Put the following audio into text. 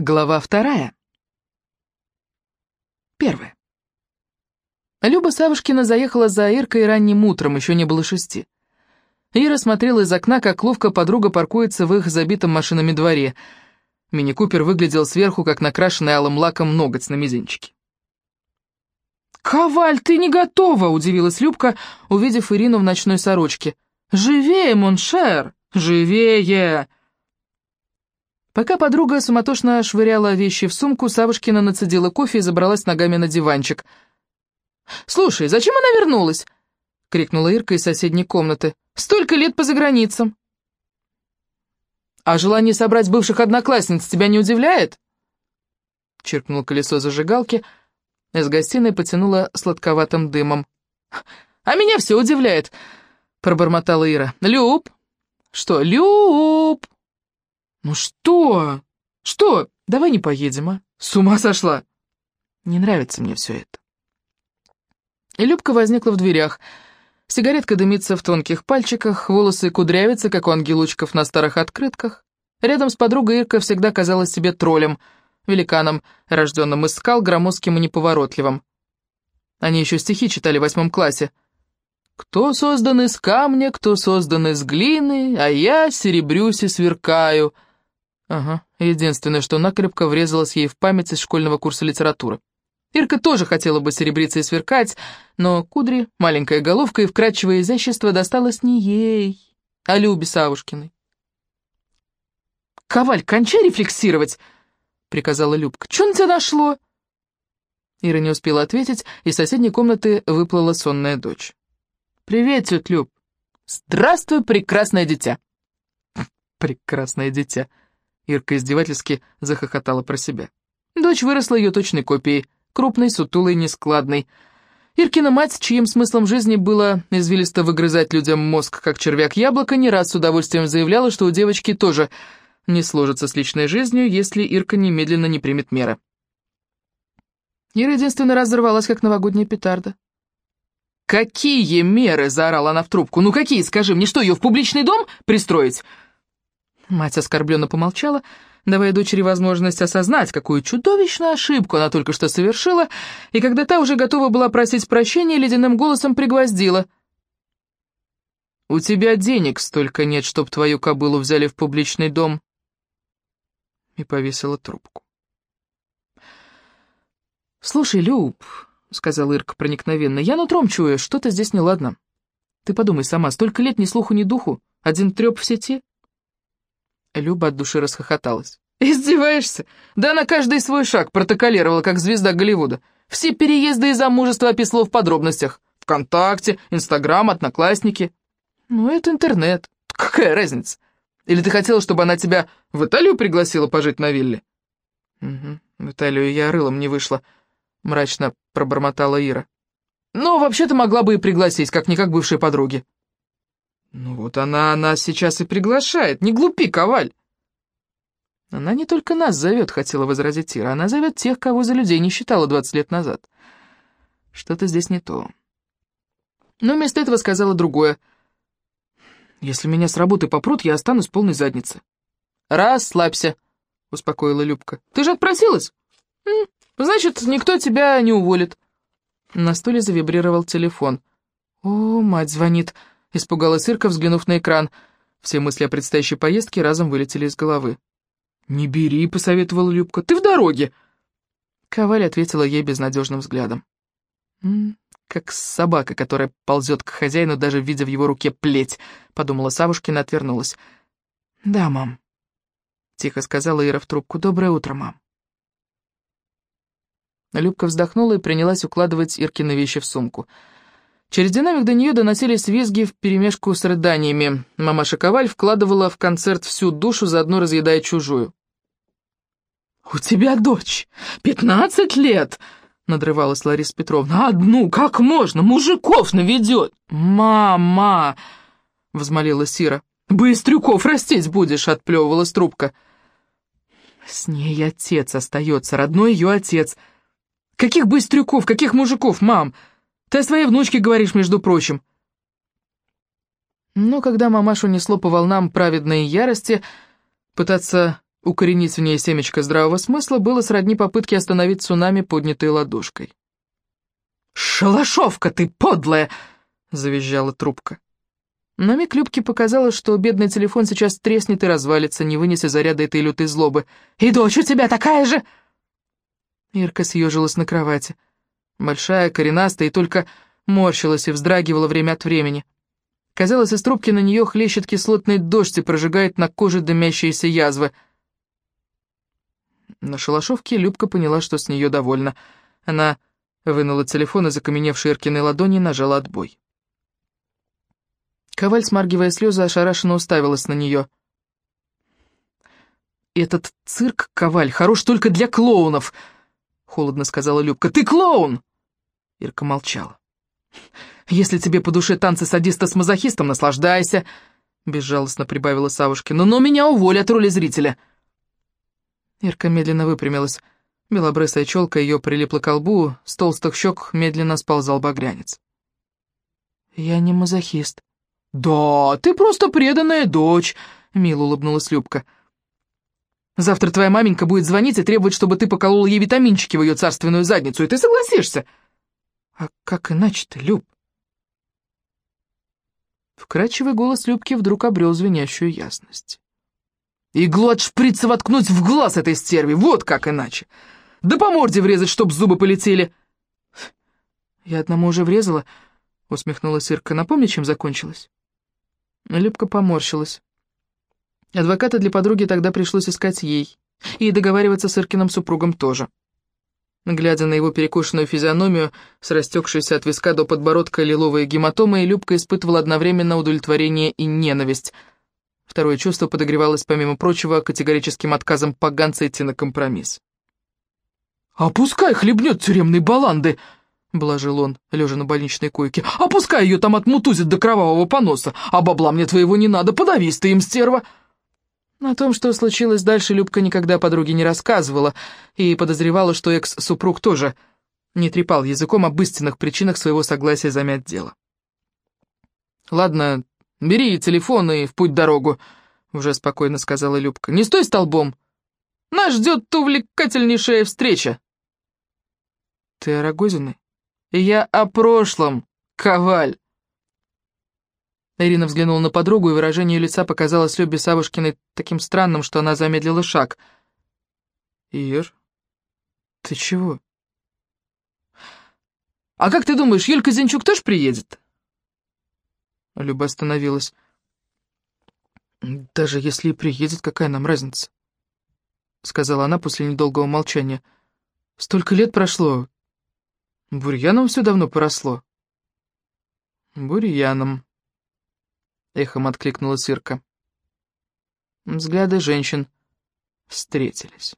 Глава вторая. Первая. Люба Савушкина заехала за Иркой ранним утром, еще не было шести. Ира смотрела из окна, как ловко подруга паркуется в их забитом машинами дворе. Мини-купер выглядел сверху, как накрашенный алым лаком ноготь на мизинчике. «Коваль, ты не готова!» — удивилась Любка, увидев Ирину в ночной сорочке. «Живее, mon cher! Живее!» Пока подруга суматошно швыряла вещи в сумку, Савушкина нацедила кофе и забралась ногами на диванчик. «Слушай, зачем она вернулась?» — крикнула Ирка из соседней комнаты. «Столько лет по заграницам!» «А желание собрать бывших одноклассниц тебя не удивляет?» Чиркнул колесо зажигалки, из гостиной потянуло сладковатым дымом. «А меня все удивляет!» — пробормотала Ира. «Люб!» «Что, Люб?» «Ну что? Что? Давай не поедем, а? С ума сошла!» «Не нравится мне все это». И Любка возникла в дверях. Сигаретка дымится в тонких пальчиках, волосы кудрявятся, как у ангелочков на старых открытках. Рядом с подругой Ирка всегда казалась себе троллем, великаном, рожденным из скал, громоздким и неповоротливым. Они еще стихи читали в восьмом классе. «Кто создан из камня, кто создан из глины, а я серебрюсь и сверкаю», Ага, единственное, что накрепко врезалось ей в память из школьного курса литературы. Ирка тоже хотела бы серебриться и сверкать, но кудри, маленькая головка и вкрадчивое изящество досталось не ей, а Любе Савушкиной. «Коваль, кончай рефлексировать!» — приказала Любка. «Чё на тебя нашло?» Ира не успела ответить, из соседней комнаты выплыла сонная дочь. «Привет, тетя Люб!» «Здравствуй, прекрасное дитя!» «Прекрасное дитя!» Ирка издевательски захохотала про себя. Дочь выросла ее точной копией, крупной, сутулой, нескладной. Иркина мать, чьим смыслом жизни было извилисто выгрызать людям мозг, как червяк яблоко, не раз с удовольствием заявляла, что у девочки тоже не сложится с личной жизнью, если Ирка немедленно не примет меры. Ира единственный раз взорвалась, как новогодняя петарда. «Какие меры?» — заорала она в трубку. «Ну какие, скажи мне, что, ее в публичный дом пристроить?» Мать оскорбленно помолчала, давая дочери возможность осознать, какую чудовищную ошибку она только что совершила, и когда та уже готова была просить прощения, ледяным голосом пригвоздила. «У тебя денег столько нет, чтоб твою кобылу взяли в публичный дом». И повесила трубку. «Слушай, Люб», — сказал Ирка проникновенно, — «я нутром чую, что-то здесь неладно. Ты подумай сама, столько лет ни слуху, ни духу, один треп в сети». Люба от души расхохоталась. «Издеваешься? Да она каждый свой шаг протоколировала, как звезда Голливуда. Все переезды и замужества описала в подробностях. Вконтакте, Инстаграм, Одноклассники. Ну, это интернет. Какая разница? Или ты хотела, чтобы она тебя в Италию пригласила пожить на вилле?» «Угу, в Италию я рылом не вышла», — мрачно пробормотала Ира. «Но вообще-то могла бы и пригласить, как-никак бывшие подруги». «Ну вот она нас сейчас и приглашает, не глупи, Коваль!» «Она не только нас зовет», — хотела возразить Ира, «она зовет тех, кого за людей не считала двадцать лет назад. Что-то здесь не то». Но вместо этого сказала другое. «Если меня с работы попрут, я останусь полной задницы». «Расслабься», — успокоила Любка. «Ты же отпросилась? Значит, никто тебя не уволит». На стуле завибрировал телефон. «О, мать звонит», — Испугалась Ирка, взглянув на экран. Все мысли о предстоящей поездке разом вылетели из головы. «Не бери», — посоветовала Любка, — «ты в дороге». Коваль ответила ей безнадежным взглядом. «М -м, «Как собака, которая ползет к хозяину, даже видя в его руке плеть», — подумала Савушкина отвернулась. «Да, мам», — тихо сказала Ира в трубку. «Доброе утро, мам». Любка вздохнула и принялась укладывать Иркины вещи в сумку. «Да». Через динамик до нее доносились визги вперемешку с рыданиями. Мамаша Коваль вкладывала в концерт всю душу, заодно разъедая чужую. «У тебя дочь, пятнадцать лет!» — надрывалась Лариса Петровна. «Одну, как можно? Мужиков наведет!» «Мама!» — взмолила Сира. «Быстрюков растить будешь!» — отплевывалась трубка. «С ней отец остается, родной ее отец. Каких быстрюков, каких мужиков, мам?» Ты о своей внучке говоришь, между прочим». Но когда мамашу несло по волнам праведной ярости, пытаться Укоренить в ней семечко здравого смысла было сродни попытке остановить цунами, поднятой ладошкой. «Шалашовка ты подлая!» — завизжала трубка. На миг Любке показалось, что бедный телефон сейчас треснет и развалится, не вынеся заряда этой лютой злобы. «И дочь у тебя такая же!» Ирка съежилась на кровати. Большая, коренастая, и только морщилась и вздрагивала время от времени. Казалось, из трубки на нее хлещет кислотный дождь и прожигает на коже дымящиеся язвы. На шалашовке Любка поняла, что с нее довольна. Она вынула телефон из окаменевшей Иркиной ладони и нажала отбой. Коваль, смаргивая слезы, ошарашенно уставилась на нее. «Этот цирк, Коваль, хорош только для клоунов!» — холодно сказала Любка. «Ты клоун!» Ирка молчала. «Если тебе по душе танцы садиста с мазохистом, наслаждайся!» — безжалостно прибавила Савушкина. «Но меня уволят роли зрителя!» Ирка медленно выпрямилась. Белобрысая челка ее прилипла к лбу, с толстых щек медленно сползал багрянец. «Я не мазохист», «Да, ты просто преданная дочь», — мило улыбнулась Любка. «Завтра твоя маменька будет звонить и требовать, чтобы ты поколол ей витаминчики в ее царственную задницу, и ты согласишься». «А как иначе-то, Люб?» Вкрадчивый голос Любки вдруг обрел звенящую ясность. «Иглу от шприца воткнуть в глаз этой стерви, вот как иначе! Да по морде врезать, чтоб зубы полетели!» «Я одному уже врезала», — усмехнулась Ирка. «Напомни, чем закончилось?» Любка поморщилась. Адвоката для подруги тогда пришлось искать ей, и договариваться с Иркиным супругом тоже. Глядя на его перекошенную физиономию, с растекшейся от виска до подбородка лиловые гематомы, Любка испытывала одновременно удовлетворение и ненависть. Второе чувство подогревалось, помимо прочего, категорическим отказом поганца идти на компромисс. «А пускай хлебнет тюремной баланды!» — блажил он, лежа на больничной койке. «А пускай ее там отмутузит до кровавого поноса, а бабла мне твоего не надо, подавись ты им, стерва!» О том, что случилось дальше, Любка никогда подруге не рассказывала, и подозревала, что экс-супруг тоже не трепал языком об истинных причинах своего согласия замять дело. «Ладно, бери телефон и в путь дорогу», — уже спокойно сказала Любка. «Не стой столбом! Нас ждет увлекательнейшая встреча!» «Ты о Рогозиной?» Я о прошлом, Коваль!» Ирина взглянула на подругу, и выражение лица показалось Любе Савушкиной таким странным, что она замедлила шаг. «Ир, ты чего?» «А как ты думаешь, Юлька Зинчук тоже приедет?» Люба остановилась. «Даже если и приедет, какая нам разница?» Сказала она после недолгого молчания. «Столько лет прошло, Бурьяном все давно поросло. Бурьяном. Эхом откликнула Ирка. Взгляды женщин встретились.